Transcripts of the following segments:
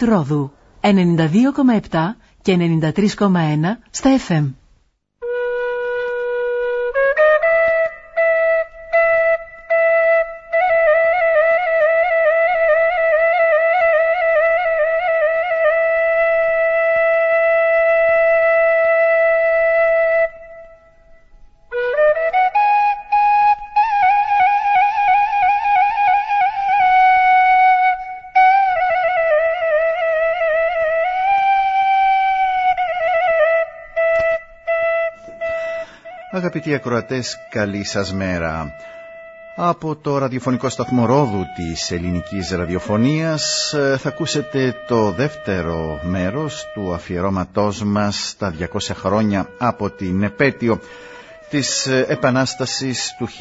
ΕΡΤ Ρόδου 92,7 και 93,1 στα FM. Αγαπητοί ακροατές, καλή σας μέρα. Από το ραδιοφωνικό σταθμό Ρόδου της ελληνικής ραδιοφωνίας ε, θα ακούσετε το δεύτερο μέρος του αφιερώματός μας στα 200 χρόνια από την επέτειο της ε, Επανάστασης του 1821.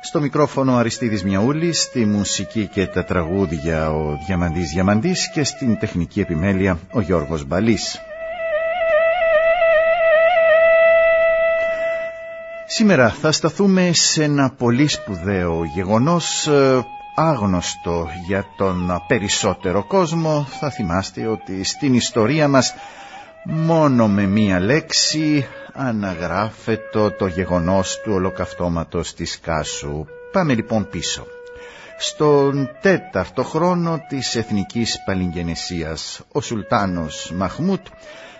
Στο μικρόφωνο Αριστίδης Μιαούλης, στη μουσική και τα τραγούδια ο Διαμαντής Διαμαντής και στην τεχνική επιμέλεια ο Γιώργος Μπαλής. Σήμερα θα σταθούμε σε ένα πολύ σπουδαίο γεγονός ε, άγνωστο για τον περισσότερο κόσμο. Θα θυμάστε ότι στην ιστορία μας μόνο με μία λέξη αναγράφεται το γεγονός του ολοκαυτώματος της Κάσου. Πάμε λοιπόν πίσω. Στον τέταρτο χρόνο της Εθνικής Παλιγγενεσίας, ο Σουλτάνος Μαχμούτ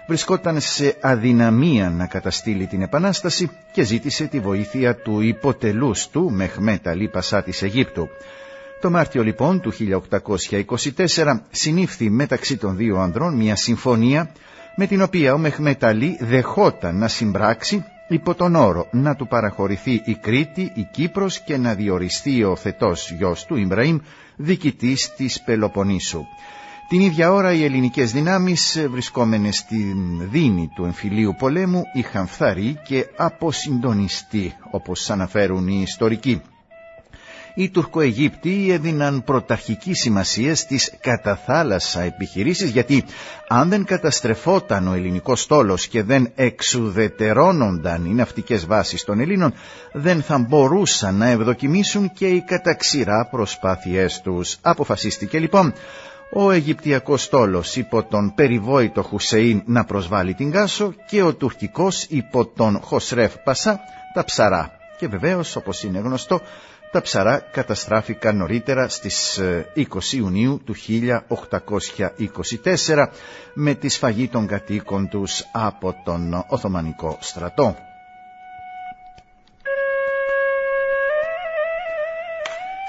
βρισκόταν σε αδυναμία να καταστήλει την Επανάσταση και ζήτησε τη βοήθεια του υποτελούς του Μεχμέτα Αλή Πασά της Αιγύπτου. Το Μάρτιο λοιπόν του 1824 συνήφθη μεταξύ των δύο ανδρών μια συμφωνία με την οποία ο Μεχμέτα Αλή δεχόταν να συμπράξει υπό τον όρο να του παραχωρηθεί η Κρήτη, η Κύπρος και να διοριστεί ο θετός γιος του Ιμπραήμ διοικητής της Πελοποννήσου. Την ίδια ώρα οι ελληνικές δυνάμεις βρισκόμενες στην δίνη του εμφυλίου πολέμου είχαν φθαρεί και αποσυντονιστεί όπως αναφέρουν οι ιστορικοί. Οι Τουρκοαιγύπτιοι έδιναν πρωταρχική σημασία στις καταθάλασσα επιχειρήσεις γιατί αν δεν καταστρεφόταν ο ελληνικός στόλος και δεν εξουδετερώνονταν οι ναυτικές βάσεις των Ελλήνων δεν θα μπορούσαν να ευδοκιμήσουν και οι καταξυρά προσπάθειές τους. Αποφασίστηκε λοιπόν ο Αιγυπτιακός στόλος υπό τον περιβόητο Χουσεΐν να προσβάλλει την Κάσο και ο τουρκικός υπό τον Χοσρέφ Πασά τα ψαρά. Και βεβαίως όπως είναι γνωστό τα ψαρά καταστράφηκαν νωρίτερα στις 20 ε, Ιουνίου του 1824 με τη σφαγή των κατοίκων τους από τον Οθωμανικό στρατό.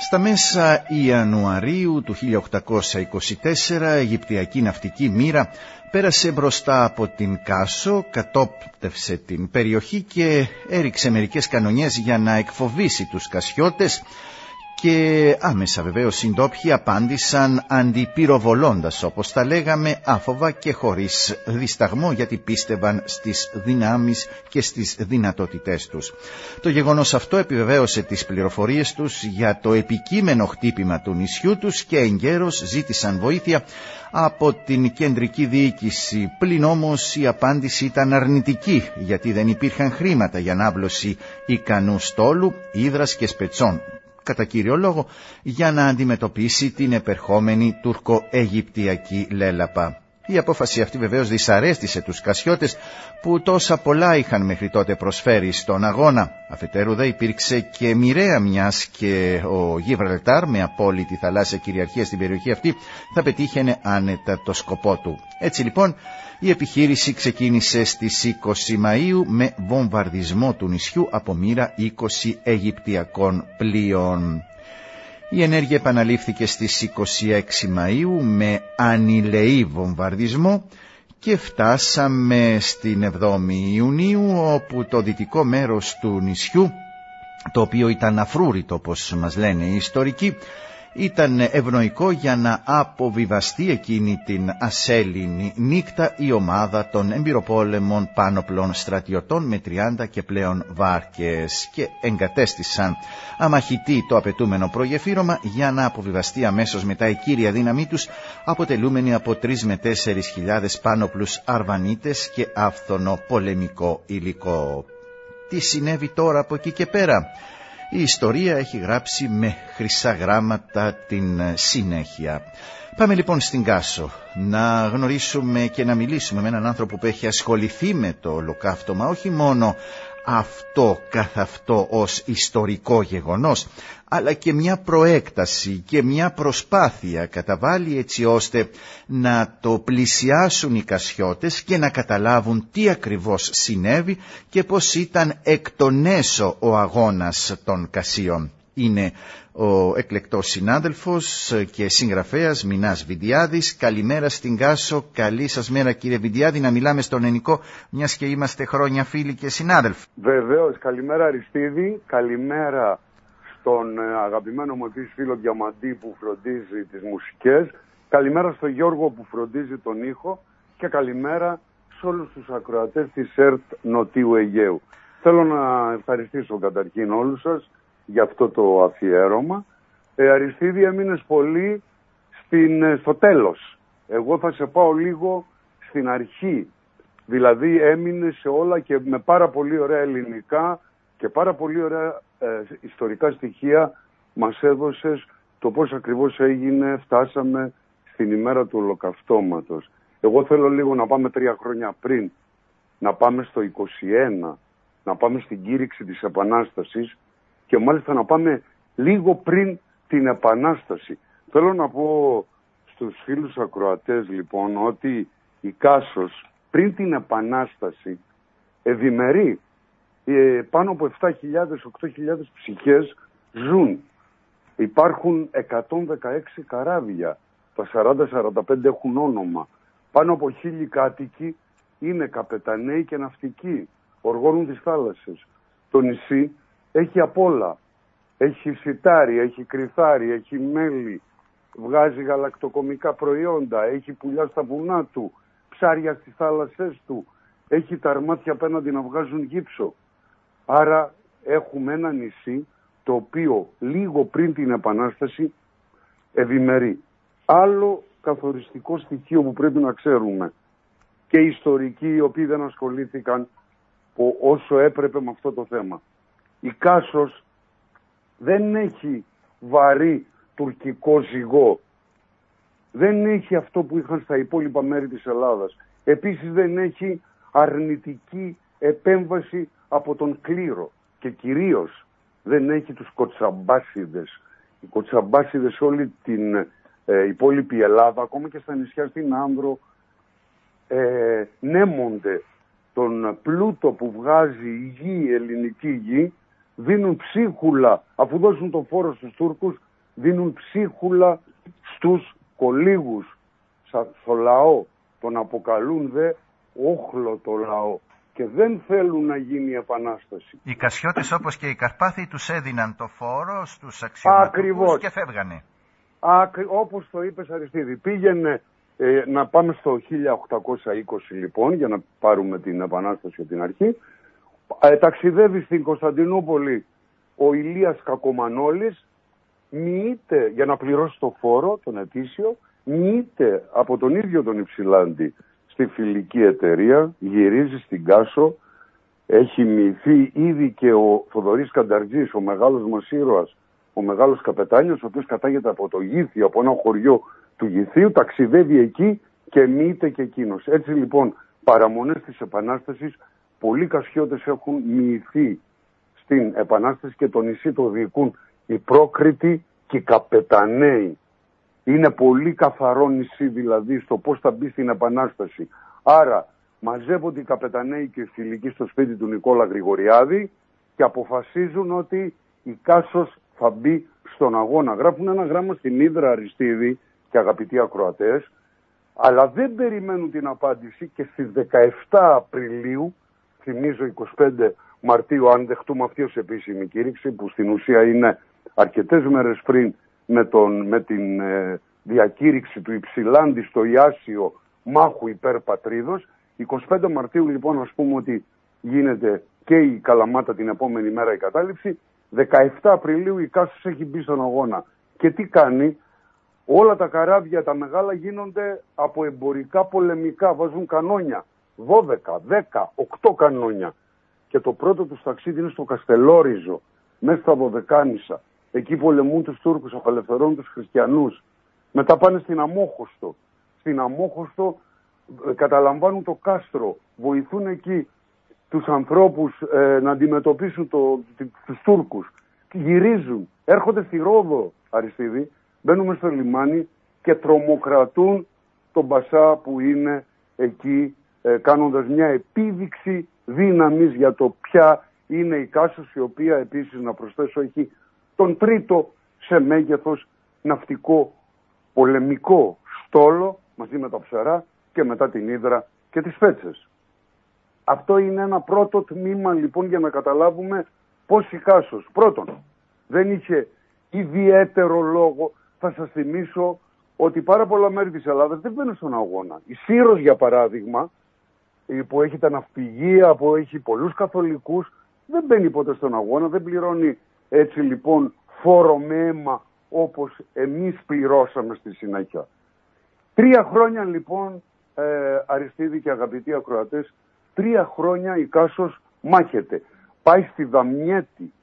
Στα μέσα Ιανουαρίου του 1824 Αιγυπτιακή ναυτική μοίρα πέρασε μπροστά από την Κάσο, κατόπτευσε την περιοχή και έριξε μερικές κανονιές για να εκφοβήσει τους κασιώτες και άμεσα βεβαίως οι ντόπιοι απάντησαν αντιπυροβολώντας όπως τα λέγαμε άφοβα και χωρίς δισταγμό γιατί πίστευαν στις δυνάμεις και στις δυνατότητές τους. Το γεγονός αυτό επιβεβαίωσε τις πληροφορίες τους για το επικείμενο χτύπημα του νησιού τους και εγκαίρως ζήτησαν βοήθεια από την κεντρική διοίκηση. Πλην όμως η απάντηση ήταν αρνητική γιατί δεν υπήρχαν χρήματα για ανάβλωση ικανού στόλου, ύδρας και σπετσών κατά κύριο λόγο για να αντιμετωπίσει την επερχόμενη τουρκο-αιγυπτιακή λέλαπα. Η απόφαση αυτή βεβαίως δυσαρέστησε τους Κασιώτες που τόσα πολλά είχαν μέχρι τότε προσφέρει στον αγώνα. Αφετέρου δε υπήρξε και μοιραία μιας και ο Γιβραλτάρ με απόλυτη θαλάσσια κυριαρχία στην περιοχή αυτή θα πετύχαινε άνετα το σκοπό του. Έτσι λοιπόν η επιχείρηση ξεκίνησε στις 20 Μαΐου με βομβαρδισμό του νησιού από μοίρα 20 Αιγυπτιακών πλοίων. Η ενέργεια επαναλήφθηκε στις 26 Μαΐου με ανηλεή βομβαρδισμό και φτάσαμε στην 7η Ιουνίου όπου το δυτικό μέρος του νησιού το οποίο ήταν αφρούρητο όπως μας λένε οι ιστορικοί ήταν ευνοϊκό για να αποβιβαστεί εκείνη την ασέλινη νύχτα η ομάδα των εμπειροπόλεμων πάνωπλων στρατιωτών με 30 και πλέον βάρκες και εγκατέστησαν αμαχητή το απαιτούμενο προγεφύρωμα για να αποβιβαστεί αμέσως μετά η κύρια δύναμή τους αποτελούμενη από 3 με 4 χιλιάδες πάνωπλους αρβανίτες και άφθονο πολεμικό υλικό. Τι συνέβη τώρα από εκεί και πέρα; Η ιστορία έχει γράψει με χρυσά γράμματα την συνέχεια. Πάμε λοιπόν στην Κάσο να γνωρίσουμε και να μιλήσουμε με έναν άνθρωπο που έχει ασχοληθεί με το ολοκαύτωμα όχι μόνο αυτό καθ' αυτό ως ιστορικό γεγονός αλλά και μια προέκταση και μια προσπάθεια καταβάλει έτσι ώστε να το πλησιάσουν οι Κασιώτες και να καταλάβουν τι ακριβώς συνέβη και πως ήταν εκ των έσω ο αγώνας των Κασίων. Είναι ο εκλεκτός συνάδελφος και συγγραφέας Μινάς Βιντιάδης. Καλημέρα στην Κάσο. Καλή σας μέρα κύριε Βιντιάδη να μιλάμε στον Ενικό μιας και είμαστε χρόνια φίλοι και συνάδελφοι. Βεβαίως. Καλημέρα Αριστίδη. Καλημέρα στον ε, αγαπημένο μου επίσης φίλο Διαμαντή που φροντίζει τις μουσικές. Καλημέρα στον Γιώργο που φροντίζει τον ήχο και καλημέρα σε όλους τους ακροατές της ΕΡΤ Νοτιού Αιγαίου. Θέλω να ευχαριστήσω καταρχήν όλους σας για αυτό το αφιέρωμα. Ε, Αριστίδη έμεινες πολύ στην, ε, στο τέλος. Εγώ θα σε πάω λίγο στην αρχή. Δηλαδή έμεινες σε όλα και με πάρα πολύ ωραία ελληνικά και πάρα πολύ ωραία ε, ιστορικά στοιχεία μας έδωσες το πώς ακριβώς έγινε, φτάσαμε στην ημέρα του ολοκαυτώματος. Εγώ θέλω λίγο να πάμε τρία χρόνια πριν, να πάμε στο 21, να πάμε στην κήρυξη της Επανάστασης και μάλιστα να πάμε λίγο πριν την Επανάσταση. Θέλω να πω στους φίλους ακροατές λοιπόν ότι η Κάσος πριν την Επανάσταση ευημερεί ε, πάνω από 7.000-8.000 ψυχές ζουν. Υπάρχουν 116 καράβια, τα 40-45 έχουν όνομα. Πάνω από χίλιοι κάτοικοι είναι καπεταναίοι και ναυτικοί, οργώνουν τις θάλασσες. Το νησί έχει απ' όλα. Έχει σιτάρι, έχει κρυθάρι, έχει μέλι, βγάζει γαλακτοκομικά προϊόντα, έχει πουλιά στα βουνά του, ψάρια στις θάλασσές του, έχει τα αρμάτια απέναντι να βγάζουν γύψο. Άρα έχουμε ένα νησί το οποίο λίγο πριν την Επανάσταση ευημερεί. Άλλο καθοριστικό στοιχείο που πρέπει να ξέρουμε και οι ιστορικοί οι οποίοι δεν ασχολήθηκαν όσο έπρεπε με αυτό το θέμα. Η Κάσος δεν έχει βαρύ τουρκικό ζυγό. Δεν έχει αυτό που είχαν στα υπόλοιπα μέρη της Ελλάδας. Επίσης δεν έχει αρνητική επέμβαση από τον κλήρο και κυρίως δεν έχει τους κοτσαμπάσιδες. Οι κοτσαμπάσιδες όλη την ε, υπόλοιπη Ελλάδα, ακόμα και στα νησιά στην Άνδρο, ε, νέμονται τον πλούτο που βγάζει η γη, η ελληνική γη, δίνουν ψίχουλα, αφού δώσουν τον φόρο στους Τούρκους, δίνουν ψίχουλα στους κολίγους, στο λαό. Τον αποκαλούν δε όχλο το λαό και δεν θέλουν να γίνει η επανάσταση. Οι Κασιώτες όπως και οι Καρπάθοι τους έδιναν το φόρο στους αξιωματικούς και φεύγανε. Ακρι... Όπως το είπες Αριστίδη, πήγαινε ε, να πάμε στο 1820 λοιπόν για να πάρουμε την επανάσταση από την αρχή. Ε, ταξιδεύει στην Κωνσταντινούπολη ο Ηλίας Κακομανόλης μοιείται για να πληρώσει το φόρο, τον ετήσιο, μοιείται από τον ίδιο τον Υψηλάντη στη φιλική εταιρεία, γυρίζει στην Κάσο, έχει μυθεί ήδη και ο Θοδωρής Κανταρτζής, ο μεγάλος μας ήρωας, ο μεγάλος καπετάνιος, ο οποίος κατάγεται από το Γήθιο, από ένα χωριό του Γηθίου, ταξιδεύει εκεί και μύεται και εκείνος. Έτσι λοιπόν, παραμονές της Επανάστασης, πολλοί κασιώτες έχουν μυηθεί στην Επανάσταση και το νησί το διοικούν οι πρόκριτοι και οι καπεταναίοι. Είναι πολύ καθαρό νησί δηλαδή στο πώς θα μπει στην Επανάσταση. Άρα μαζεύονται οι καπεταναίοι και οι φιλικοί στο σπίτι του Νικόλα Γρηγοριάδη και αποφασίζουν ότι η Κάσος θα μπει στον αγώνα. Γράφουν ένα γράμμα στην Ήδρα Αριστίδη και αγαπητοί ακροατές, αλλά δεν περιμένουν την απάντηση και στις 17 Απριλίου, θυμίζω 25 Μαρτίου, αν δεχτούμε αυτή ως επίσημη κήρυξη, που στην ουσία είναι αρκετές μέρες πριν με, τον, με την ε, διακήρυξη του Υψηλάντη στο Ιάσιο μάχου υπέρ πατρίδος. 25 Μαρτίου λοιπόν ας πούμε ότι γίνεται και η Καλαμάτα την επόμενη μέρα η κατάληψη. 17 Απριλίου η Κάσος έχει μπει στον αγώνα. Και τι κάνει, όλα τα καράβια τα μεγάλα γίνονται από εμπορικά πολεμικά, βάζουν κανόνια. 12, 10, 8 κανόνια. Και το πρώτο τους ταξίδι είναι στο Καστελόριζο μέσα στα Βοδεκάνησα. Εκεί πολεμούν τους Τούρκους, απελευθερώνουν τους χριστιανούς. Μετά πάνε στην Αμόχωστο. Στην Αμόχωστο ε, καταλαμβάνουν το κάστρο. Βοηθούν εκεί τους ανθρώπους ε, να αντιμετωπίσουν το, τους Τούρκους. Γυρίζουν, έρχονται στη Ρόδο, Αριστίδη, μπαίνουμε στο λιμάνι και τρομοκρατούν τον Μπασά που είναι εκεί ε, κάνοντας μια επίδειξη δύναμης για το ποια είναι η Κάσος η οποία επίσης να προσθέσω έχει τον τρίτο σε μέγεθος ναυτικό πολεμικό στόλο μαζί με τα ψαρά και μετά την Ήδρα και τις Φέτσες. Αυτό είναι ένα πρώτο τμήμα λοιπόν για να καταλάβουμε πώς η Κάσος πρώτον δεν είχε ιδιαίτερο λόγο θα σας θυμίσω ότι πάρα πολλά μέρη της Ελλάδας δεν μπαίνουν στον αγώνα. Η Σύρος για παράδειγμα που έχει τα ναυπηγεία, που έχει πολλούς καθολικούς δεν μπαίνει ποτέ στον αγώνα, δεν πληρώνει έτσι λοιπόν φόρο με αίμα όπως εμείς πληρώσαμε στη συνέχεια. Τρία χρόνια λοιπόν, ε, Αριστίδη και αγαπητοί ακροατές, τρία χρόνια η Κάσος μάχεται. Πάει στη Δαμιέτη,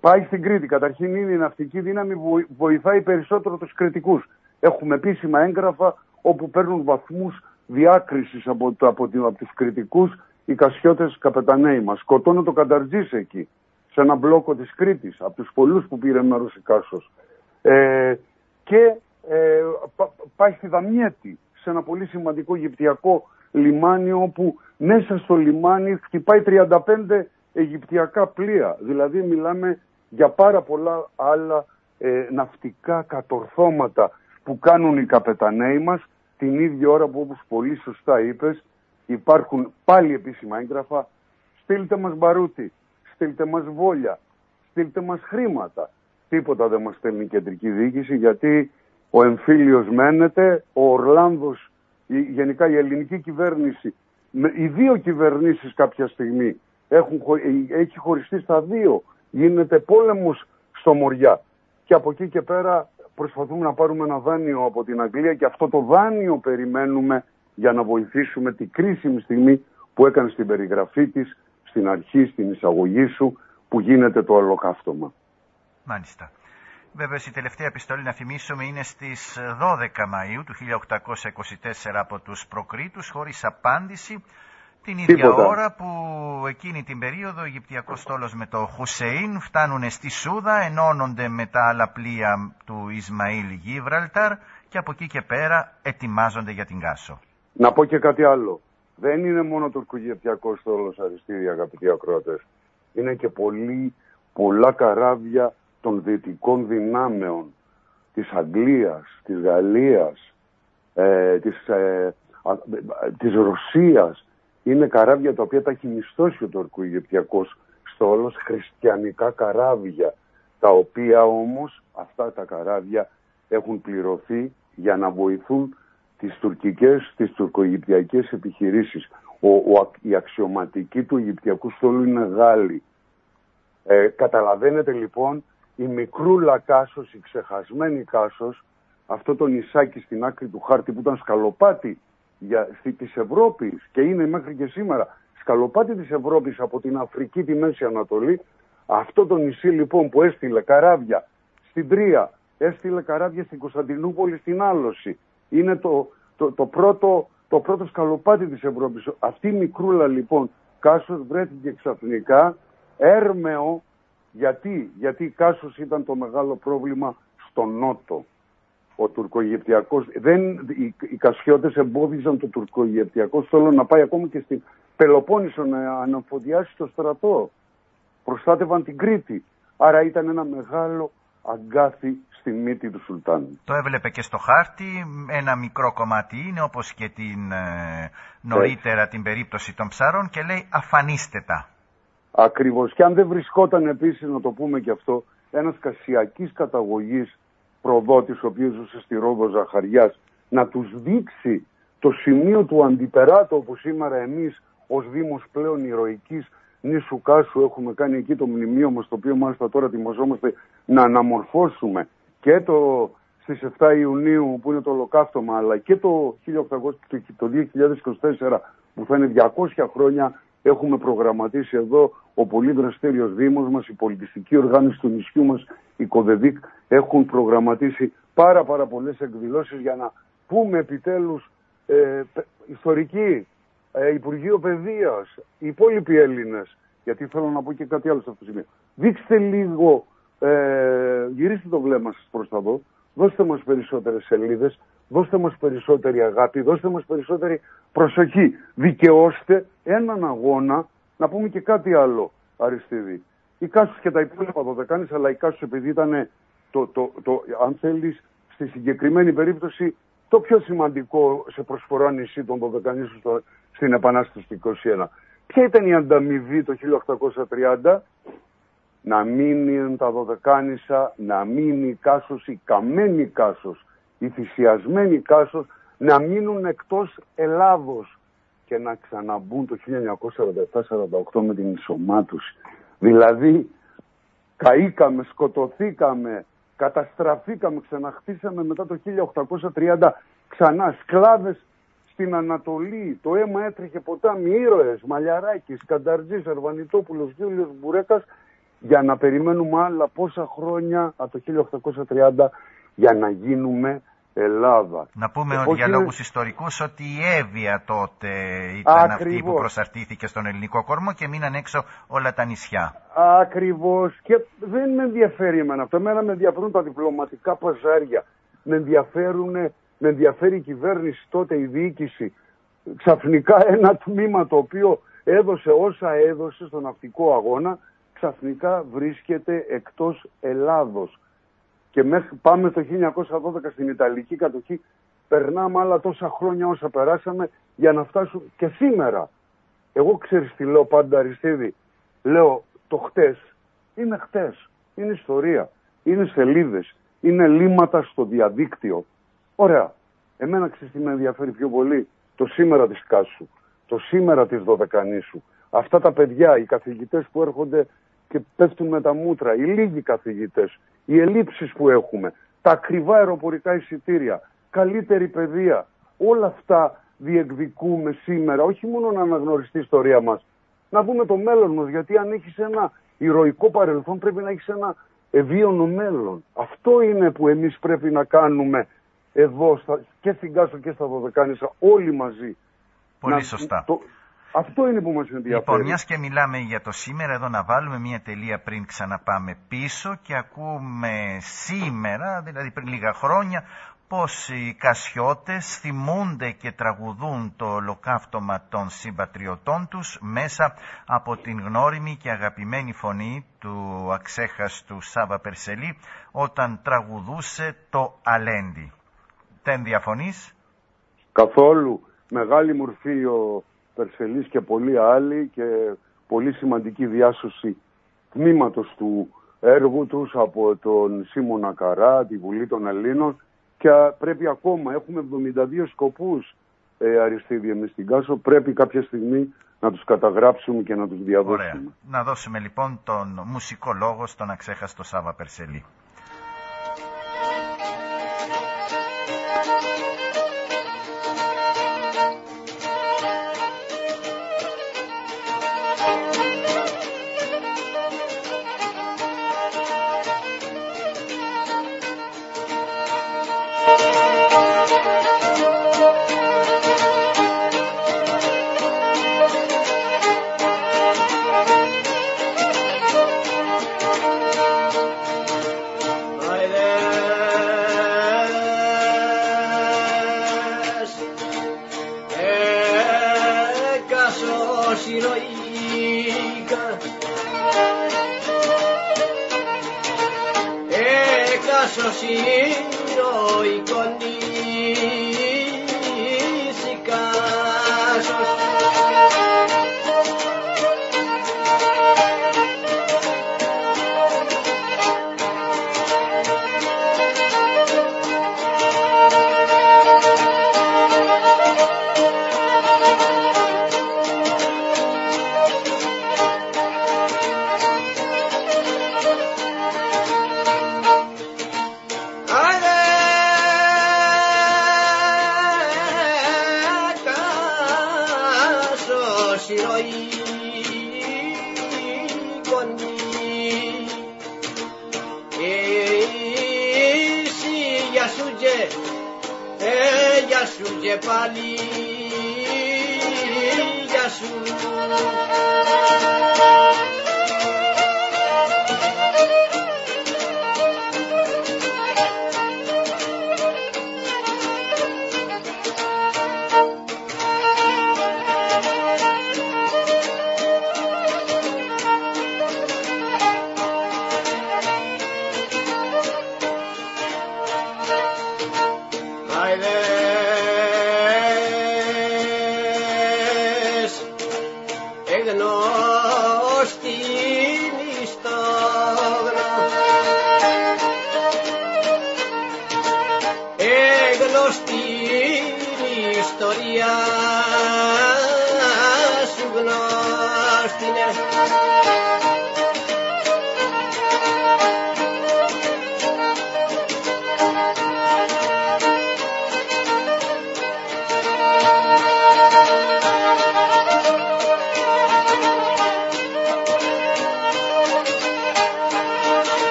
πάει στην Κρήτη. Καταρχήν είναι η ναυτική δύναμη που βοηθάει περισσότερο τους κριτικούς. Έχουμε επίσημα έγγραφα όπου παίρνουν βαθμούς διάκρισης από, από, από τους κριτικούς οι Κασιώτες καπεταναίοι μας. Σκοτώνουν το Κανταρτζής εκεί, σε ένα μπλόκο της Κρήτης, από τους πολλούς που πήρε μέρος η Κάσος. Ε, και ε, πάει στη Δαμιέτη, σε ένα πολύ σημαντικό Αιγυπτιακό λιμάνι, όπου μέσα στο λιμάνι χτυπάει 35 Αιγυπτιακά πλοία. Δηλαδή μιλάμε για πάρα πολλά άλλα ε, ναυτικά κατορθώματα που κάνουν οι καπεταναίοι μας την ίδια ώρα που όπως πολύ σωστά είπες υπάρχουν πάλι επίσημα έγγραφα στείλτε μας μπαρούτι, στείλτε μας βόλια, στείλτε μας χρήματα. Τίποτα δεν μας στέλνει η κεντρική διοίκηση γιατί ο εμφύλιος μένεται, ο Ορλάνδος, γενικά η ελληνική κυβέρνηση, οι δύο κυβερνήσεις κάποια στιγμή έχουν, ε, έχει χωριστεί στα δύο. Γίνεται πόλεμος στο Μοριά. Και από εκεί και πέρα προσπαθούμε να πάρουμε ένα δάνειο από την Αγγλία και αυτό το δάνειο περιμένουμε για να βοηθήσουμε την κρίσιμη στιγμή που έκανε στην περιγραφή της, στην αρχή, στην εισαγωγή σου, που γίνεται το ολοκαύτωμα. Μάλιστα. Βέβαια η τελευταία επιστολή να θυμίσουμε είναι στις 12 Μαΐου του 1824 από τους Προκρίτους χωρίς απάντηση την ίδια ώρα που εκείνη την περίοδο ο Αιγυπτιακός στόλος με το Χουσέιν φτάνουν στη Σούδα, ενώνονται με τα άλλα πλοία του Ισμαήλ Γίβραλταρ και από εκεί και πέρα ετοιμάζονται για την Κάσο. Να πω και κάτι άλλο. Δεν είναι μόνο το Αιγυπτιακό στόλος αριστείδη αγαπητοί ακρότες. Είναι και πολύ, πολλά καράβια των δυτικών δυνάμεων της Αγγλίας, της Γαλλίας, ε, της, ε, της Ρωσίας, είναι καράβια τα οποία τα έχει μισθώσει ο τουρκοαιγυπτιακός στόλος, χριστιανικά καράβια, τα οποία όμως αυτά τα καράβια έχουν πληρωθεί για να βοηθούν τις τουρκικές, τις τουρκοαιγυπτιακές επιχειρήσεις. Ο, ο, η αξιωματική του Αιγυπτιακού στόλου είναι Γάλλοι. Ε, καταλαβαίνετε λοιπόν η μικρούλα Κάσος, η ξεχασμένη Κάσος, αυτό το νησάκι στην άκρη του χάρτη που ήταν σκαλοπάτι για, της Ευρώπης και είναι μέχρι και σήμερα σκαλοπάτι της Ευρώπης από την Αφρική, τη Μέση Ανατολή αυτό το νησί λοιπόν που έστειλε καράβια στην Τρία, έστειλε καράβια στην Κωνσταντινούπολη στην Άλωση είναι το, το, το, πρώτο, το πρώτο σκαλοπάτι της Ευρώπης αυτή η μικρούλα λοιπόν Κάσος βρέθηκε ξαφνικά έρμεο γιατί, γιατί Κάσος ήταν το μεγάλο πρόβλημα στο Νότο ο τουρκοαιγυπτιακός, δεν, οι, οι Κασιώτες εμπόδιζαν το τουρκοαιγυπτιακό στόλο να πάει ακόμα και στην Πελοπόννησο να αναφοδιάσει το στρατό. Προστάτευαν την Κρήτη. Άρα ήταν ένα μεγάλο αγκάθι στη μύτη του Σουλτάνου. Το έβλεπε και στο χάρτη, ένα μικρό κομμάτι είναι όπως και την ε, νωρίτερα την περίπτωση των ψάρων και λέει αφανίστε τα. Ακριβώς. Και αν δεν βρισκόταν επίσης, να το πούμε και αυτό, ένας κασιακής καταγωγής προδότης ο οποίος ζούσε στη Ρόδο Ζαχαριάς να τους δείξει το σημείο του αντιπεράτου όπου σήμερα εμείς ως Δήμος πλέον ηρωικής νήσου Κάσου έχουμε κάνει εκεί το μνημείο μας το οποίο μάλιστα τώρα ετοιμαζόμαστε να αναμορφώσουμε και το στις 7 Ιουνίου που είναι το ολοκαύτωμα αλλά και το, 1800, το 2024 που θα είναι 200 χρόνια έχουμε προγραμματίσει εδώ ο πολύ δραστήριος Δήμος μας, η πολιτιστική οργάνωση του νησιού μας, η Κοδεδίκ, έχουν προγραμματίσει πάρα πάρα πολλές εκδηλώσεις για να πούμε επιτέλους ε, ιστορική, ε, Υπουργείο Παιδείας, οι υπόλοιποι Έλληνες, γιατί θέλω να πω και κάτι άλλο σε αυτό το σημείο. Δείξτε λίγο, ε, γυρίστε το βλέμμα σας προς τα δω, δώστε μας περισσότερες σελίδες, δώστε μας περισσότερη αγάπη, δώστε μας περισσότερη προσοχή. Δικαιώστε έναν αγώνα, να πούμε και κάτι άλλο, Αριστίδη. Η Κάσους και τα υπόλοιπα δωδεκάνης, αλλά η Κάσους επειδή ήταν, το, το, το, αν θέλεις, στη συγκεκριμένη περίπτωση το πιο σημαντικό σε προσφορά νησί των Δωδεκανήσων στην Επανάσταση του 21. Ποια ήταν η ανταμοιβή το 1830? Να μείνει τα Δωδεκάνησα, να μείνει η Κάσος, η καμένη Κάσος, η θυσιασμένη Κάσος, να μείνουν εκτός Ελλάδος και να ξαναμπούν το 1947-48 με την ισομάτωση. Δηλαδή, καήκαμε, σκοτωθήκαμε, καταστραφήκαμε, ξαναχτίσαμε μετά το 1830 ξανά σκλάβες στην Ανατολή. Το αίμα έτρεχε ποτάμι ήρωες, Μαλιαράκης, Κανταρτζής, Αρβανιτόπουλος, Γιούλιος Μπουρέκας για να περιμένουμε άλλα πόσα χρόνια από το 1830 για να γίνουμε Ελλάδα. Να πούμε ε, για είναι... λόγους ιστορικούς ότι η Εύβοια τότε ήταν αυτή που προσαρτήθηκε στον ελληνικό κορμό και μείναν έξω όλα τα νησιά. Ακριβώς. Και δεν με ενδιαφέρει εμένα αυτό. Εμένα με ενδιαφέρουν τα διπλωματικά παζάρια. Με, ενδιαφέρουν, με ενδιαφέρει η κυβέρνηση τότε, η διοίκηση. Ξαφνικά ένα τμήμα το οποίο έδωσε όσα έδωσε στον ναυτικό αγώνα, ξαφνικά βρίσκεται εκτός Ελλάδος και μέχρι, πάμε το 1912 στην Ιταλική κατοχή, περνάμε άλλα τόσα χρόνια όσα περάσαμε για να φτάσουμε και σήμερα. Εγώ ξέρεις τι λέω πάντα Αριστίδη, λέω το χτες είναι χτες, είναι ιστορία, είναι σελίδες, είναι λύματα στο διαδίκτυο. Ωραία, εμένα ξέρεις τι με ενδιαφέρει πιο πολύ, το σήμερα της Κάσου, το σήμερα της Δωδεκανήσου. Αυτά τα παιδιά, οι καθηγητές που έρχονται και πέφτουν με τα μούτρα, οι λίγοι καθηγητές, οι ελλείψεις που έχουμε, τα ακριβά αεροπορικά εισιτήρια, καλύτερη παιδεία, όλα αυτά διεκδικούμε σήμερα, όχι μόνο να αναγνωριστεί η ιστορία μας, να δούμε το μέλλον μας, γιατί αν έχεις ένα ηρωικό παρελθόν πρέπει να έχεις ένα ευίωνο μέλλον. Αυτό είναι που εμείς πρέπει να κάνουμε εδώ στα, και στην Κάσο και στα Δωδεκάνησα όλοι μαζί. Πολύ σωστά. Αυτό είναι που μας ενδιαφέρει. Λοιπόν, μιας και μιλάμε για το σήμερα, εδώ να βάλουμε μια τελεία πριν ξαναπάμε πίσω και ακούμε σήμερα, δηλαδή πριν λίγα χρόνια, πως οι Κασιώτες θυμούνται και τραγουδούν το ολοκαύτωμα των συμπατριωτών τους μέσα από την γνώριμη και αγαπημένη φωνή του αξέχαστου Σάβα Περσελή όταν τραγουδούσε το Αλέντι. Δεν διαφωνείς; Καθόλου. Μεγάλη μορφή ο Περσελής και πολλοί άλλοι και πολύ σημαντική διάσωση τμήματος του έργου τους από τον Σίμωνα Καρά, τη Βουλή των Ελλήνων και πρέπει ακόμα, έχουμε 72 σκοπούς ε, Αριστίδη εμείς στην Κάσο, πρέπει κάποια στιγμή να τους καταγράψουμε και να τους διαδώσουμε. Ωραία. Να δώσουμε λοιπόν τον μουσικό λόγο στον αξέχαστο Σάβα Περσελή. Σου και πάλι,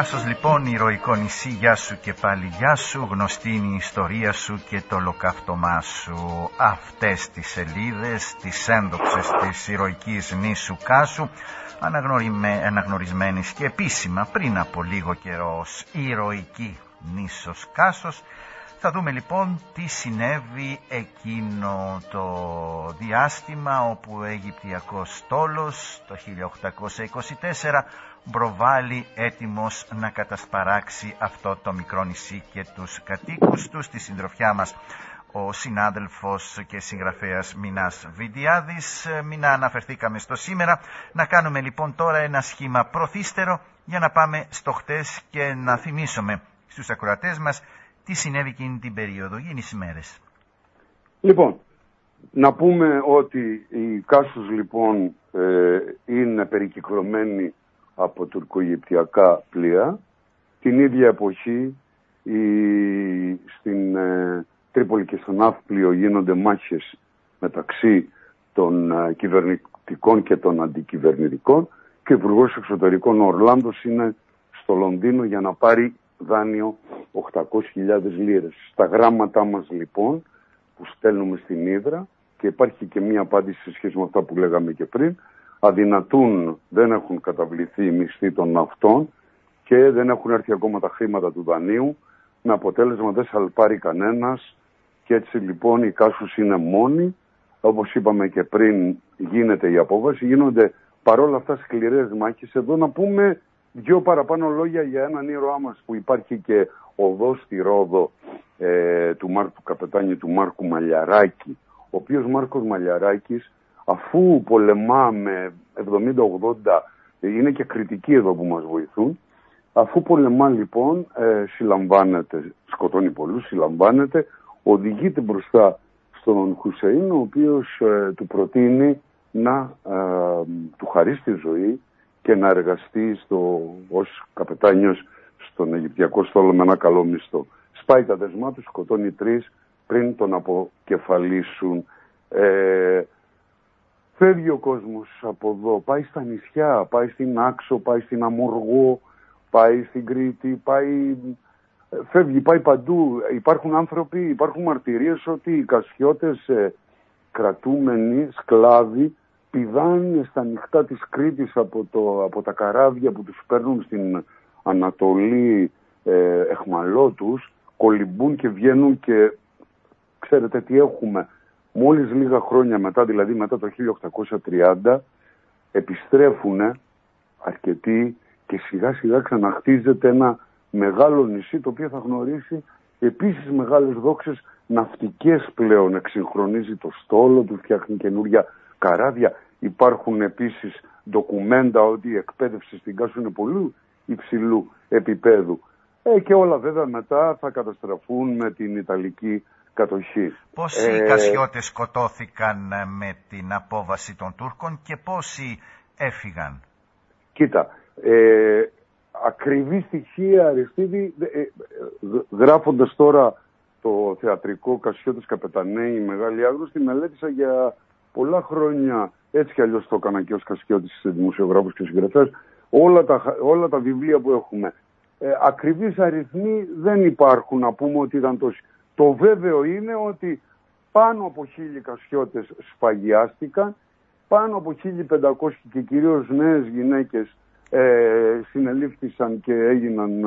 Κάσος λοιπόν ηρωικό νησί γεια σου και πάλι γεια σου Γνωστή είναι η ιστορία σου και το ολοκαύτωμά σου. Αυτές τις σελίδες τις ένδοξες της ηρωικής νήσου Κάσου αναγνωριμέ- Αναγνωρισμένης και επίσημα πριν από λίγο καιρός. Ως ηρωική νήσος Κάσος. Θα δούμε λοιπόν τι συνέβη εκείνο το διάστημα όπου ο Αιγυπτιακός στόλος το 1824 προβάλλει έτοιμος να κατασπαράξει αυτό το μικρό νησί και τους κατοίκους του στη συντροφιά μας ο συνάδελφος και συγγραφέας Μινάς Βιντιάδης. Ε, Μην αναφερθήκαμε στο σήμερα. Να κάνουμε λοιπόν τώρα ένα σχήμα προθύστερο για να πάμε στο χτες και να θυμίσουμε στους ακροατές μας τι συνέβη εκείνη την περίοδο, γίνεις ημέρες. Λοιπόν, να πούμε ότι η Κάσος λοιπόν ε, είναι περικυκλωμένη από τουρκογυπτιακά πλοία. Την ίδια εποχή η, στην ε, Τρίπολη και στον Ναύπλιο γίνονται μάχες μεταξύ των ε, κυβερνητικών και των αντικυβερνητικών και ο Υπουργός Εξωτερικών ο Ορλάντος είναι στο Λονδίνο για να πάρει δάνειο 800.000 λίρες. Στα γράμματά μας λοιπόν που στέλνουμε στην Ήδρα και υπάρχει και μία απάντηση σε σχέση με αυτά που λέγαμε και πριν αδυνατούν, δεν έχουν καταβληθεί οι μισθοί των ναυτών και δεν έχουν έρθει ακόμα τα χρήματα του δανείου με αποτέλεσμα δεν σαλπάρει κανένας και έτσι λοιπόν οι κάσους είναι μόνοι. Όπως είπαμε και πριν γίνεται η απόβαση γίνονται παρόλα αυτά σκληρές μάχες. Εδώ να πούμε δύο παραπάνω λόγια για έναν ήρωά μας που υπάρχει και οδός στη Ρόδο ε, του, Μάρ, του καπετάνιου του Μάρκου Μαλιαράκη. Ο οποίος Μάρκος Μαλιαράκης αφού πολεμά με 70-80 είναι και κριτικοί εδώ που μας βοηθούν αφού πολεμά λοιπόν ε, συλλαμβάνεται, σκοτώνει πολλούς, συλλαμβάνεται οδηγείται μπροστά στον Χουσέιν ο οποίος ε, του προτείνει να ε, του χαρίσει τη ζωή και να εργαστεί στο, ως καπετάνιος στον Αιγυπτιακό στόλο με ένα καλό μισθό. Σπάει τα δεσμά του, σκοτώνει τρεις πριν τον αποκεφαλίσουν. Ε, φεύγει ο κόσμος από εδώ, πάει στα νησιά, πάει στην Άξο, πάει στην Αμοργό, πάει στην Κρήτη, πάει... ε, Φεύγει, πάει παντού. Υπάρχουν άνθρωποι, υπάρχουν μαρτυρίες ότι οι Κασιώτες ε, κρατούμενοι, σκλάβοι, πηδάνε στα νυχτά της Κρήτης από, το, από τα καράβια που τους παίρνουν στην Ανατολή ε, εχμαλώτους, κολυμπούν και βγαίνουν και ξέρετε τι έχουμε. Μόλις λίγα χρόνια μετά, δηλαδή μετά το 1830, επιστρέφουν αρκετοί και σιγά σιγά ξαναχτίζεται ένα μεγάλο νησί το οποίο θα γνωρίσει επίσης μεγάλες δόξες ναυτικές πλέον εξυγχρονίζει το στόλο του, φτιάχνει καινούρια καράβια. Υπάρχουν επίσης ντοκουμέντα ότι η εκπαίδευση στην Κάσο είναι πολύ υψηλού επίπεδου. Ε, και όλα βέβαια μετά θα καταστραφούν με την Ιταλική κατοχή. Πόσοι ε, Κασιώτες σκοτώθηκαν ε, με την απόβαση των Τούρκων και πόσοι έφυγαν; Κοίτα, ε, ακριβή στοιχεία Αριστίδη, ε, γράφοντας τώρα το θεατρικό Κασιώτες Καπετανέη, η Μεγάλη Άγνωστη, μελέτησα για πολλά χρόνια, έτσι κι αλλιώς το έκανα και ως Κασιώτης δημοσιογράφος και συγγραφέας, όλα τα, όλα τα βιβλία που έχουμε. Ε, ακριβείς αριθμοί δεν υπάρχουν να πούμε ότι ήταν τόσοι. Το βέβαιο είναι ότι πάνω από χίλιοι Κασιώτες σφαγιάστηκαν, πάνω από 1.500 και κυρίως νέες γυναίκες ε, συνελήφθησαν και έγιναν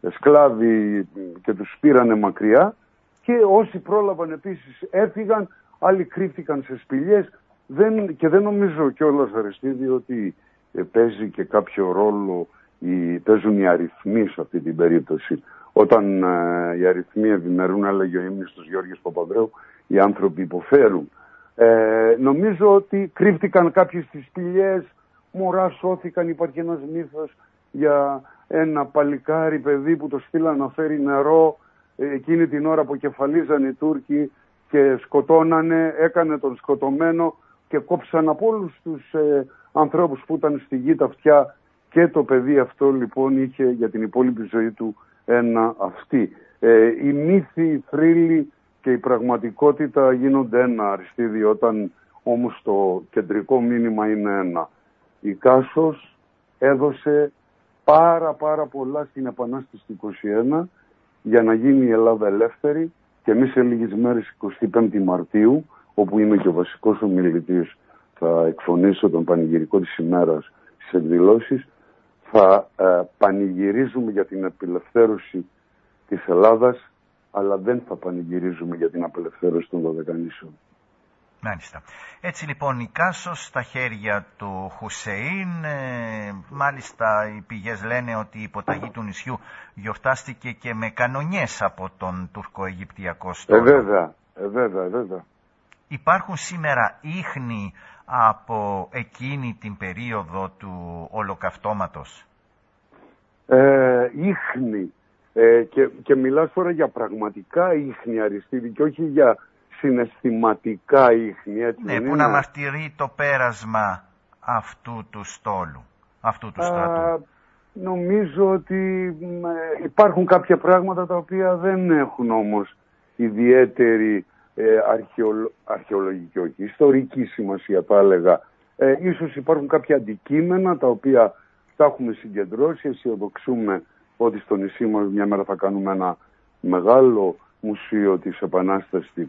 ε, σκλάβοι και τους πήρανε μακριά και όσοι πρόλαβαν επίσης έφυγαν, άλλοι κρύφτηκαν σε σπηλιές δεν, και δεν νομίζω κιόλας Αριστίδη ότι ε, παίζει και κάποιο ρόλο οι, παίζουν οι αριθμοί σε αυτή την περίπτωση. Όταν ε, οι αριθμοί ευημερούν, έλεγε ο ύμνης του Γιώργης Παπαδρέου, οι άνθρωποι υποφέρουν. Ε, νομίζω ότι κρύφτηκαν κάποιοι στις σπηλιές, μωρά σώθηκαν, υπάρχει ένας μύθος για ένα παλικάρι παιδί που το στείλαν να φέρει νερό. Εκείνη την ώρα που κεφαλίζαν οι Τούρκοι και σκοτώνανε, έκανε τον σκοτωμένο και κόψαν από όλους τους ε, ανθρώπους που ήταν στη γη τα αυτιά. Και το παιδί αυτό λοιπόν είχε για την υπόλοιπη ζωή του ένα αυτή. Ε, οι μύθοι, οι θρύλοι και η πραγματικότητα γίνονται ένα αριστίδι όταν όμως το κεντρικό μήνυμα είναι ένα. Η Κάσος έδωσε πάρα πάρα πολλά στην Επανάσταση του 21 για να γίνει η Ελλάδα ελεύθερη και εμείς σε λίγες μέρες 25 Μαρτίου όπου είμαι και ο βασικός ομιλητής θα εκφωνήσω τον πανηγυρικό της ημέρας στις εκδηλώσεις θα ε, πανηγυρίζουμε για την απελευθέρωση της Ελλάδας αλλά δεν θα πανηγυρίζουμε για την απελευθέρωση των Δωδεκανήσεων. Μάλιστα. Έτσι λοιπόν η Κάσος στα χέρια του Χουσεΐν, ε, μάλιστα οι πηγές λένε ότι η υποταγή του νησιού γιορτάστηκε και με κανονιές από τον τουρκο-αιγυπτιακό στόλο. Ε, βέβαια, ε, βέβαια, βέβαια. Υπάρχουν σήμερα ίχνη από εκείνη την περίοδο του ολοκαυτώματος; Ε, ίχνη. Ε, και, και μιλάς τώρα για πραγματικά ίχνη Αριστίδη και όχι για συναισθηματικά ίχνη. Έτσι ναι, που να μαρτυρεί το πέρασμα αυτού του στόλου, αυτού του στρατού. νομίζω ότι υπάρχουν κάποια πράγματα τα οποία δεν έχουν όμως ιδιαίτερη ε, αρχαιολογική, όχι, ιστορική σημασία θα έλεγα. Ε, ίσως υπάρχουν κάποια αντικείμενα τα οποία τα έχουμε συγκεντρώσει, αισιοδοξούμε ότι στο νησί μας μια μέρα θα κάνουμε ένα μεγάλο μουσείο της Επανάστασης του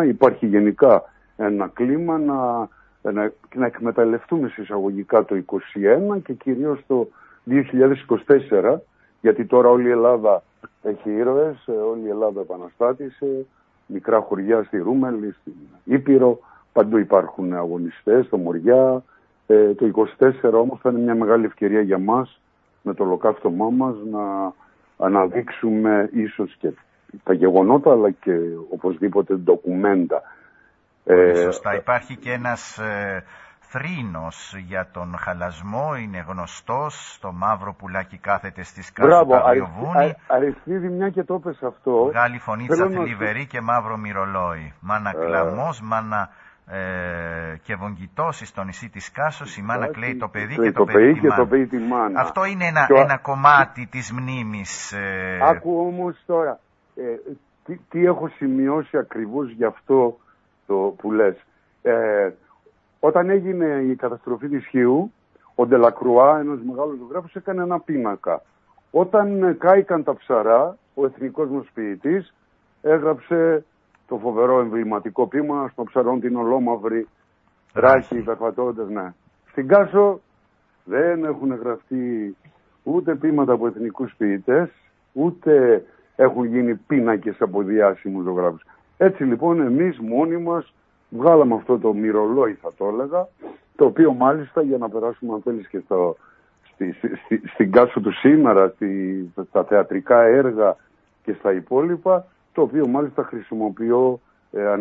21. Υπάρχει γενικά ένα κλίμα να, να, να εκμεταλλευτούμε συσσαγωγικά το 21 και κυρίως το 2024 γιατί τώρα όλη η Ελλάδα έχει ήρωες, όλη η Ελλάδα επαναστάτησε, μικρά χωριά στη Ρούμελη, στην Ήπειρο, παντού υπάρχουν αγωνιστές, στο Μοριά. Ε, το 24 όμως θα είναι μια μεγάλη ευκαιρία για μας με το ολοκαύτωμά μας να αναδείξουμε ίσως και τα γεγονότα αλλά και οπωσδήποτε ντοκουμέντα. Ε, σωστά. Υπάρχει και ένας ε, θρήνος για τον χαλασμό, είναι γνωστός, το μαύρο πουλάκι κάθεται στις κάτω Μπράβο, Αριστίδη, αριστίδη μια και το πες αυτό. Βγάλει φωνήτσα θλιβερή και μαύρο μυρολόι. Μάνα ε... κλαμός, μάνα ε, και βογγητώσεις στο νησί της Κάσος η μάνα κλαίει το παιδί και, το, παιδί, και το παιδί τη μάνα. Αυτό είναι ένα, ένα κομμάτι της μνήμης. Ε... Άκου όμως τώρα, ε, τι, τι, έχω σημειώσει ακριβώς γι' αυτό το που λες. Ε, όταν έγινε η καταστροφή της Χίου, ο Ντελακρουά, ένας μεγάλος ζωγράφος, έκανε ένα πίνακα. Όταν κάηκαν τα ψαρά, ο εθνικός μας ποιητής έγραψε το φοβερό εμβληματικό πείμα στο ψαρόν την ολόμαυρη ράχη περπατώντας, ναι. Στην Κάσο δεν έχουν γραφτεί ούτε πείματα από εθνικούς ποιητές, ούτε έχουν γίνει πίνακες από διάσημους ζωγράφους. Έτσι λοιπόν εμείς μόνοι μας βγάλαμε αυτό το μυρολόι θα το έλεγα, το οποίο μάλιστα για να περάσουμε αν θέλεις και στο, στη, στη, στην κάσο του σήμερα, στη, στα θεατρικά έργα και στα υπόλοιπα, το οποίο μάλιστα χρησιμοποιώ ε,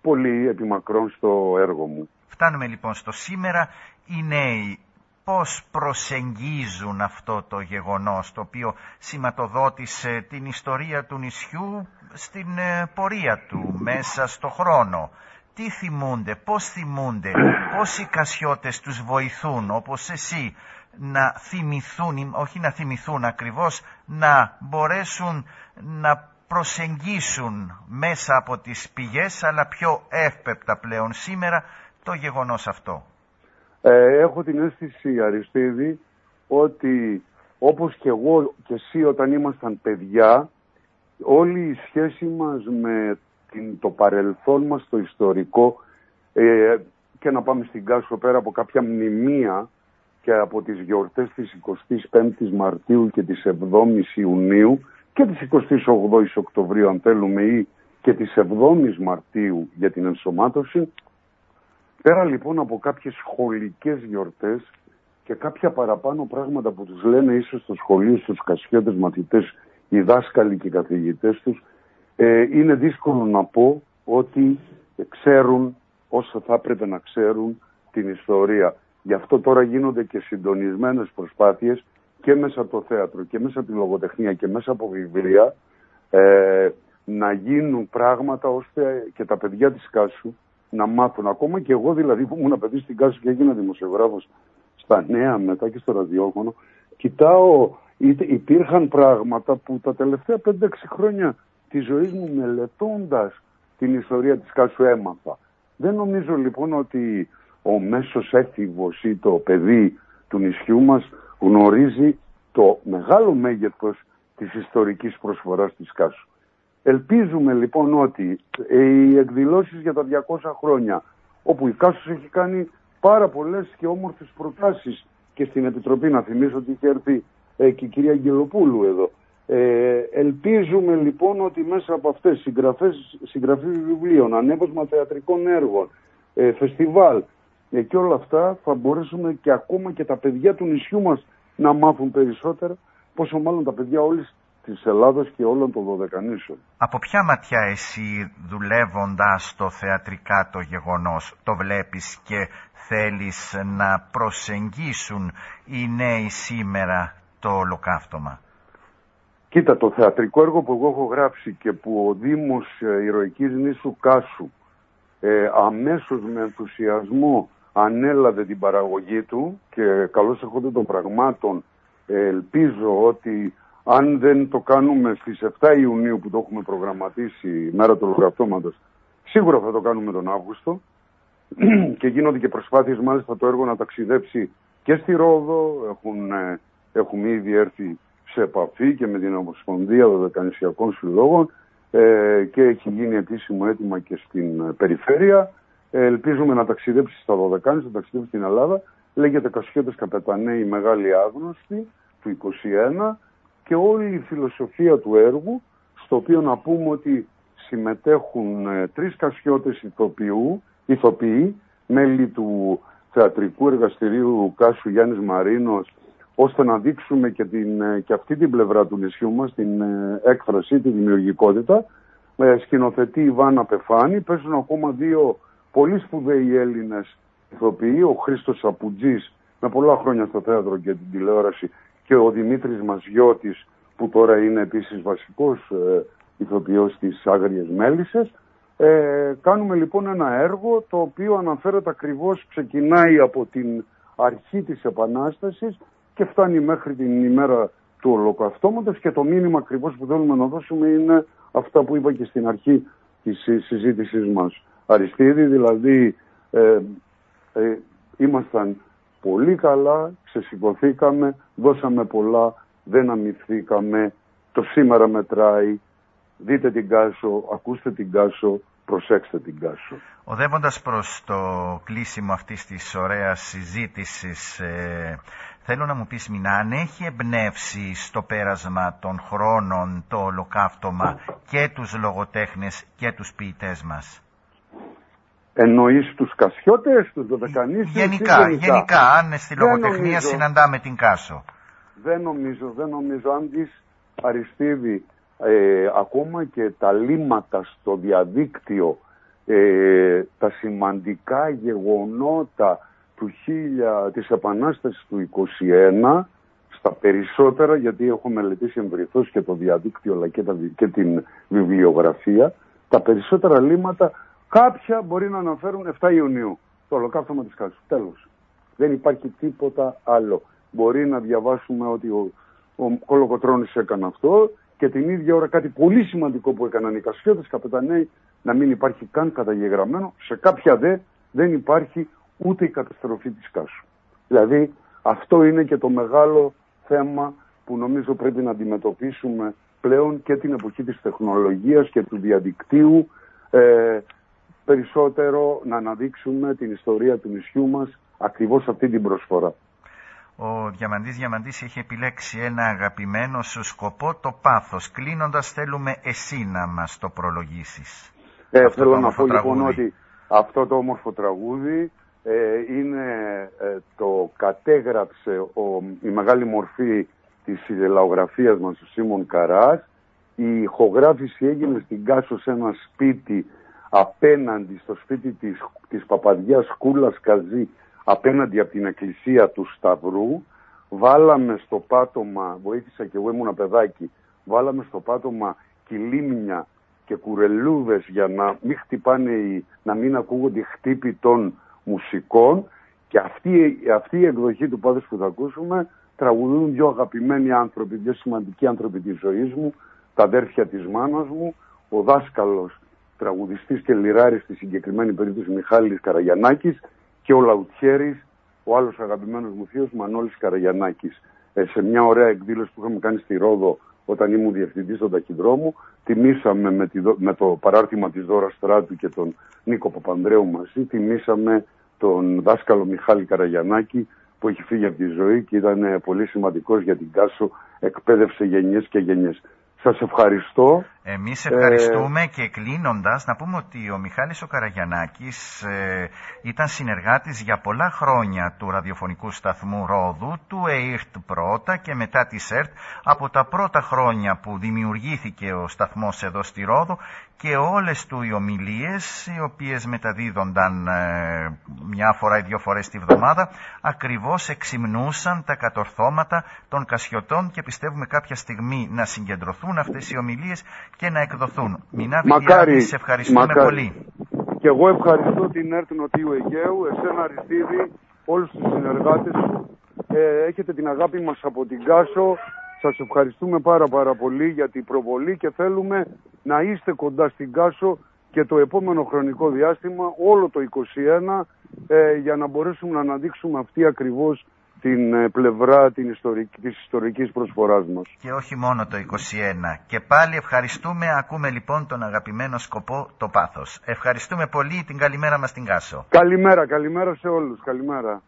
πολύ επιμακρών στο έργο μου. Φτάνουμε λοιπόν στο σήμερα. Οι νέοι πώς προσεγγίζουν αυτό το γεγονός το οποίο σηματοδότησε την ιστορία του νησιού στην ε, πορεία του μέσα στο χρόνο; Τι θυμούνται, πώς θυμούνται, πώς οι κασιώτες τους βοηθούν όπως εσύ να θυμηθούν, όχι να θυμηθούν ακριβώς, να μπορέσουν να προσεγγίσουν μέσα από τις πηγές αλλά πιο εύπεπτα πλέον σήμερα το γεγονός αυτό. Ε, έχω την αίσθηση Αριστίδη ότι όπως και εγώ και εσύ όταν ήμασταν παιδιά όλη η σχέση μας με την, το παρελθόν μας, το ιστορικό ε, και να πάμε στην Κάσο πέρα από κάποια μνημεία και από τις γιορτές της 25ης Μαρτίου και της 7ης Ιουνίου και της 28ης Οκτωβρίου αν θέλουμε ή και της 7ης Μαρτίου για την ενσωμάτωση. Πέρα λοιπόν από κάποιες σχολικές γιορτές και κάποια παραπάνω πράγματα που τους λένε ίσως στο σχολείο στους κασιώτες μαθητές οι δάσκαλοι και οι καθηγητές τους ε, είναι δύσκολο να πω ότι ξέρουν όσο θα έπρεπε να ξέρουν την ιστορία. Γι' αυτό τώρα γίνονται και συντονισμένες προσπάθειες και μέσα από το θέατρο και μέσα από τη λογοτεχνία και μέσα από βιβλία ε, να γίνουν πράγματα ώστε και τα παιδιά της Κάσου να μάθουν. Ακόμα και εγώ δηλαδή που ήμουν παιδί στην Κάσου και έγινα δημοσιογράφος στα νέα μετά και στο ραδιόφωνο κοιτάω υπήρχαν πράγματα που τα τελευταία 5-6 χρόνια της ζωής μου μελετώντας την ιστορία της Κάσου έμαθα. Δεν νομίζω λοιπόν ότι ο μέσος έφηβος ή το παιδί του νησιού μας γνωρίζει το μεγάλο μέγεθος της ιστορικής προσφοράς της Κάσου. Ελπίζουμε λοιπόν ότι οι εκδηλώσεις για τα 200 χρόνια, όπου η Κάσος έχει κάνει πάρα πολλές και όμορφες προτάσεις και στην Επιτροπή, να θυμίσω ότι είχε έρθει ε, και η κυρία Αγγελοπούλου εδώ. Ε, ελπίζουμε λοιπόν ότι μέσα από αυτές συγγραφές, συγγραφή βιβλίων, ανέβασμα θεατρικών έργων, ε, φεστιβάλ ε, και όλα αυτά θα μπορέσουμε και ακόμα και τα παιδιά του νησιού μας να μάθουν περισσότερα, πόσο μάλλον τα παιδιά όλης της Ελλάδας και όλων των Δωδεκανήσεων. Από ποια ματιά εσύ δουλεύοντας το θεατρικά το γεγονός το βλέπεις και θέλεις να προσεγγίσουν οι νέοι σήμερα το ολοκαύτωμα; Κοίτα, το θεατρικό έργο που εγώ έχω γράψει και που ο Δήμος ε, Ηρωικής Νήσου Κάσου ε, αμέσως με ενθουσιασμό ανέλαβε την παραγωγή του και καλώς έχονται των πραγμάτων ε, ελπίζω ότι αν δεν το κάνουμε στις 7 Ιουνίου που το έχουμε προγραμματίσει μέρα του ολοκαυτώματος σίγουρα θα το κάνουμε τον Αύγουστο. Και γίνονται και προσπάθειες μάλιστα το έργο να ταξιδέψει και στη Ρόδο. Έχουν, ε, έχουμε ήδη έρθει σε επαφή και με την Ομοσπονδία Δωδεκανησιακών Συλλόγων ε, και έχει γίνει επίσημο αίτημα και στην ε, περιφέρεια. Ε, ελπίζουμε να ταξιδέψει στα Δωδεκάνη, να ταξιδέψει στην Ελλάδα. Λέγεται Κασιώτες Καπετανέ η Μεγάλη Άγνωστη του 21 και όλη η φιλοσοφία του έργου στο οποίο να πούμε ότι συμμετέχουν ε, τρεις Κασιώτες ηθοποιού, ηθοποιοί, μέλη του θεατρικού εργαστηρίου Κάσου Γιάννης Μαρίνος ώστε να δείξουμε και, την, ε, και αυτή την πλευρά του νησιού μας, την ε, έκφραση, τη δημιουργικότητα. Ε, σκηνοθετεί η Βάνα Πεφάνη, παίζουν ακόμα δύο πολύ σπουδαίοι Έλληνες ηθοποιοί, ο Χρήστος Σαπουτζής με πολλά χρόνια στο θέατρο και την τηλεόραση και ο Δημήτρης Μαζιώτης που τώρα είναι επίσης βασικός ε, ηθοποιός της Άγριες Μέλισσες. Ε, κάνουμε λοιπόν ένα έργο το οποίο αναφέρεται ακριβώς, ξεκινάει από την αρχή της Επανάστασης και φτάνει μέχρι την ημέρα του ολοκαυτώματος και το μήνυμα ακριβώς που θέλουμε να δώσουμε είναι αυτά που είπα και στην αρχή της συζήτησής μας. Αριστείδη, δηλαδή ε, ε, ήμασταν πολύ καλά, ξεσηκωθήκαμε, δώσαμε πολλά, δεν αμυφθήκαμε, το σήμερα μετράει, δείτε την Κάσο, ακούστε την Κάσο, προσέξτε την Κάσο. Οδεύοντας προς το κλείσιμο αυτής της ωραίας συζήτησης, ε, Θέλω να μου πεις Μινά, αν έχει εμπνεύσει στο πέρασμα των χρόνων το ολοκαύτωμα και τους λογοτέχνες και τους ποιητές μας; Εννοείς τους Κασιώτες, τους Δωδεκανίστες γενικά, γενικά, γενικά, αν στη λογοτεχνία συναντάμε την Κάσο. Δεν νομίζω, δεν νομίζω. Αν δεις Αριστίδη, ε, ακόμα και τα λύματα στο διαδίκτυο, ε, τα σημαντικά γεγονότα του 1000, της Επανάστασης του 21 στα περισσότερα γιατί έχω μελετήσει εμβριθώς και το διαδίκτυο αλλά και, τα, και την βιβλιογραφία τα περισσότερα λύματα κάποια μπορεί να αναφέρουν 7 Ιουνίου το ολοκαύτωμα της Κάλσου. Τέλος. Δεν υπάρχει τίποτα άλλο. Μπορεί να διαβάσουμε ότι ο, ο Κολοκοτρώνης έκανε αυτό και την ίδια ώρα κάτι πολύ σημαντικό που έκαναν οι Κασιώτες καπεταναίοι να μην υπάρχει καν καταγεγραμμένο. Σε κάποια δε δεν υπάρχει ούτε η καταστροφή της Κάσου. Δηλαδή αυτό είναι και το μεγάλο θέμα που νομίζω πρέπει να αντιμετωπίσουμε πλέον και την εποχή της τεχνολογίας και του διαδικτύου ε, περισσότερο να αναδείξουμε την ιστορία του νησιού μας ακριβώς αυτή την προσφορά. Ο Διαμαντής Διαμαντής έχει επιλέξει ένα αγαπημένο σου σκοπό το πάθος. Κλείνοντας θέλουμε εσύ να μας το προλογίσεις. Ε, θέλω να πω λοιπόν ότι αυτό το όμορφο τραγούδι ε, είναι ε, το κατέγραψε ο, η μεγάλη μορφή της ιδελαογραφίας μας ο Σίμων Καράς. Η ηχογράφηση έγινε στην Κάσο σε ένα σπίτι απέναντι στο σπίτι της, της Παπαδιάς Κούλας Καζή απέναντι από την εκκλησία του Σταυρού βάλαμε στο πάτωμα, βοήθησα και εγώ ήμουν παιδάκι, βάλαμε στο πάτωμα κυλίμια και κουρελούδες για να μην χτυπάνε, να μην ακούγονται χτύπη των μουσικών και αυτή, αυτή η εκδοχή του Πάδες που θα ακούσουμε τραγουδούν δύο αγαπημένοι άνθρωποι, δύο σημαντικοί άνθρωποι της ζωής μου, τα αδέρφια της μάνας μου, ο δάσκαλος τραγουδιστής και λιράρης στη συγκεκριμένη περίπτωση Μιχάλης Καραγιανάκης και ο Λαουτιέρης, ο άλλος αγαπημένος μου θείος Μανώλης Καραγιανάκης. Ε, σε μια ωραία εκδήλωση που είχαμε κάνει στη Ρόδο όταν ήμουν διευθυντής στον ταχυδρόμο, τιμήσαμε με, τη, με το παράρτημα της Δώρας Στράτου και τον Νίκο Παπανδρέου μαζί, τιμήσαμε τον δάσκαλο Μιχάλη Καραγιανάκη που έχει φύγει από τη ζωή και ήταν πολύ σημαντικός για την Κάσο, εκπαίδευσε γενιές και γενιές. Σας ευχαριστώ. Εμείς ευχαριστούμε ε... και κλείνοντας να πούμε ότι ο Μιχάλης ο Καραγιανάκης ε, ήταν συνεργάτης για πολλά χρόνια του ραδιοφωνικού σταθμού Ρόδου, του ΕΙΡΤ πρώτα και μετά της ΕΡΤ από τα πρώτα χρόνια που δημιουργήθηκε ο σταθμός εδώ στη Ρόδο και όλες του οι ομιλίες οι οποίες μεταδίδονταν ε, μια φορά ή δύο φορές τη βδομάδα ακριβώς εξυμνούσαν τα κατορθώματα των κασιωτών και πιστεύουμε κάποια στιγμή να συγκεντρωθούν αυτές οι ομιλίες και να εκδοθούν. Μινάδη μακάρι, σε ευχαριστούμε μακάρι. πολύ. Και εγώ ευχαριστώ την ΕΡΤ Νοτιού Αιγαίου, εσένα Αριστίδη, όλους τους συνεργάτες σου. Ε, έχετε την αγάπη μας από την Κάσο. Σας ευχαριστούμε πάρα πάρα πολύ για την προβολή και θέλουμε να είστε κοντά στην Κάσο και το επόμενο χρονικό διάστημα, όλο το 2021, ε, για να μπορέσουμε να αναδείξουμε αυτή ακριβώς την ε, πλευρά την ιστορική, της ιστορικής προσφοράς μας. Και όχι μόνο το 21. Και πάλι ευχαριστούμε, ακούμε λοιπόν τον αγαπημένο σκοπό το πάθος. Ευχαριστούμε πολύ την καλημέρα μας στην Κάσο. Καλημέρα, καλημέρα σε όλους, καλημέρα.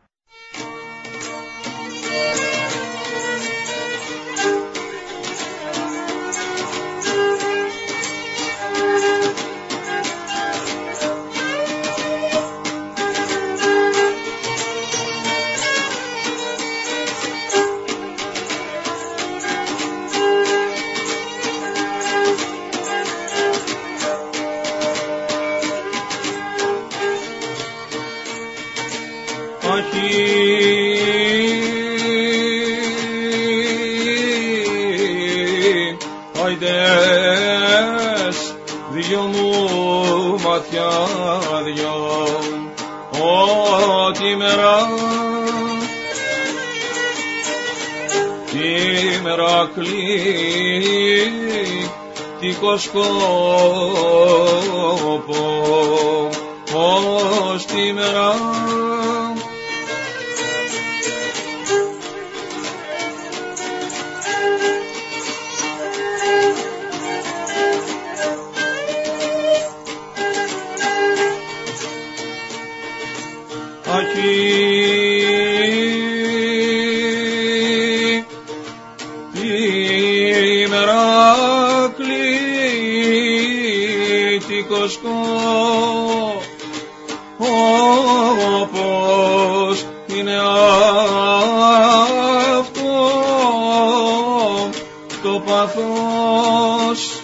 το παθός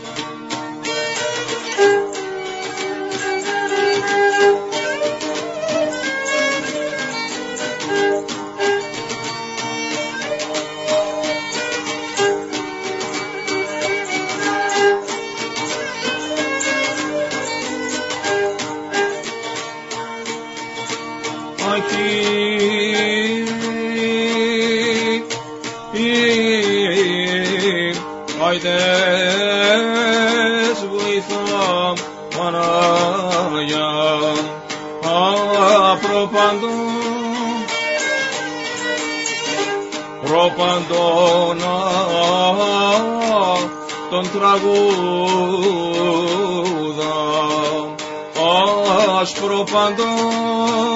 προπαντών τον τραγούδα ας προπαντών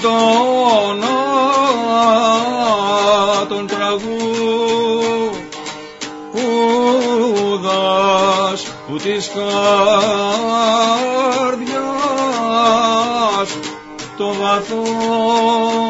προπαντών τον τραγούδας που της καρδιάς το βαθός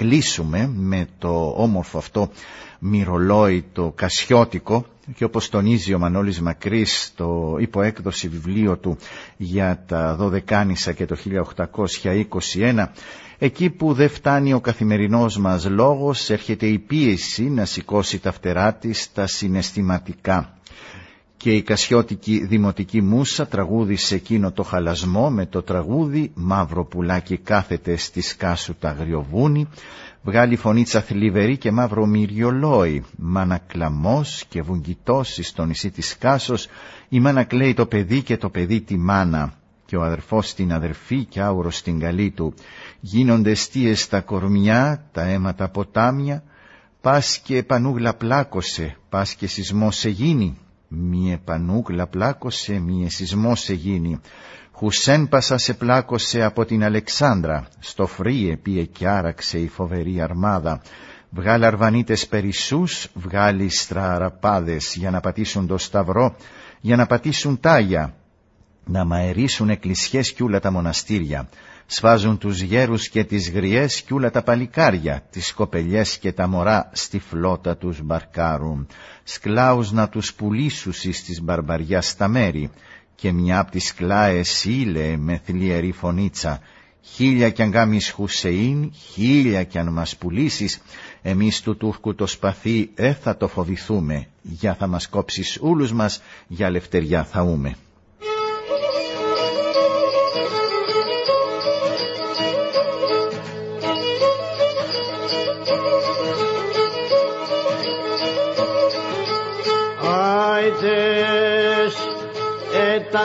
κλείσουμε με το όμορφο αυτό μυρολόι το κασιώτικο και όπως τονίζει ο Μανώλης Μακρύς στο υποέκδοση βιβλίο του για τα Δωδεκάνησα και το 1821 εκεί που δεν φτάνει ο καθημερινός μας λόγος έρχεται η πίεση να σηκώσει τα φτερά της στα συναισθηματικά και η Κασιώτικη Δημοτική Μούσα τραγούδισε εκείνο το χαλασμό με το τραγούδι «Μαύρο πουλάκι κάθεται στη σκάσου τα αγριοβούνι» βγάλει φωνήτσα θλιβερή και μαύρο μυριολόι. Μανακλαμός και βουγγιτός στο νησί της Κάσος η μάνα κλαίει το παιδί και το παιδί τη μάνα. Και ο αδερφός την αδερφή και άουρος στην καλή του. Γίνονται στίες στα κορμιά, τα αίματα ποτάμια. Πας και πανούγλα πλάκωσε, πας και σεισμός σε γίνει μη επανούγλα πλάκωσε, μη εσυσμό σε γίνει. Χουσέν πασα σε πλάκωσε από την Αλεξάνδρα, στο φρύ επίε και άραξε η φοβερή αρμάδα. Βγάλει αρβανίτες περισσούς, βγάλει στραραπάδες για να πατήσουν το σταυρό, για να πατήσουν τάγια, να μαερίσουν εκκλησιές κι ούλα τα μοναστήρια. Σφάζουν τους γέρους και τις γριές κι ούλα τα παλικάρια, τις κοπελιές και τα μωρά στη φλότα τους μπαρκάρουν. Σκλάους να τους πουλήσουσι της μπαρμπαριάς στα μέρη, και μια απ' τις κλάες ήλε με θλιερή φωνήτσα, χίλια κι αν γάμεις Χουσεΐν, χίλια κι αν μας πουλήσεις, εμείς του Τούρκου το σπαθί ε θα το φοβηθούμε, για θα μας κόψεις ούλους μας, για λευτεριά θα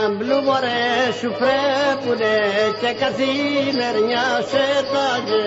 ε, τα μπλουμορές σου πρέπουνε και καθημερινιά σε τάγε.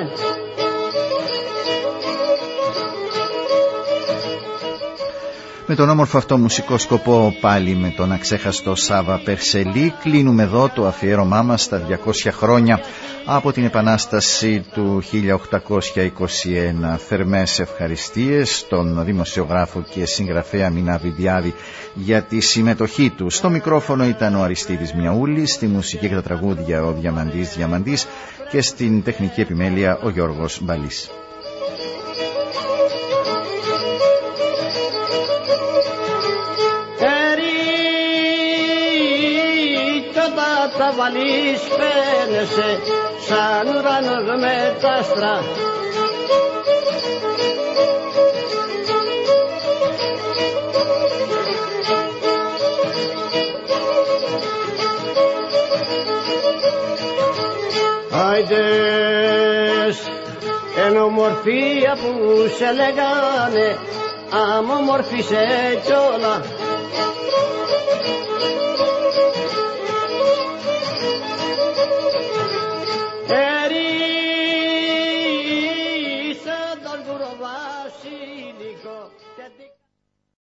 Με τον όμορφο αυτό μουσικό σκοπό πάλι με τον αξέχαστο Σάβα Περσελή κλείνουμε εδώ το αφιέρωμά μας στα 200 χρόνια από την Επανάσταση του 1821. Θερμές ευχαριστίες στον δημοσιογράφο και συγγραφέα Μινά Βιδιάδη για τη συμμετοχή του. Στο μικρόφωνο ήταν ο Αριστίδης Μιαούλης, στη μουσική και τα τραγούδια ο Διαμαντής Διαμαντής και στην τεχνική επιμέλεια ο Γιώργος Μπαλής. Τα βαλείς φαίνεσαι σαν ουρανός με τα άστρα Άιντες εν ομορφία που σε λέγανε άμα ομορφήσε κιόλα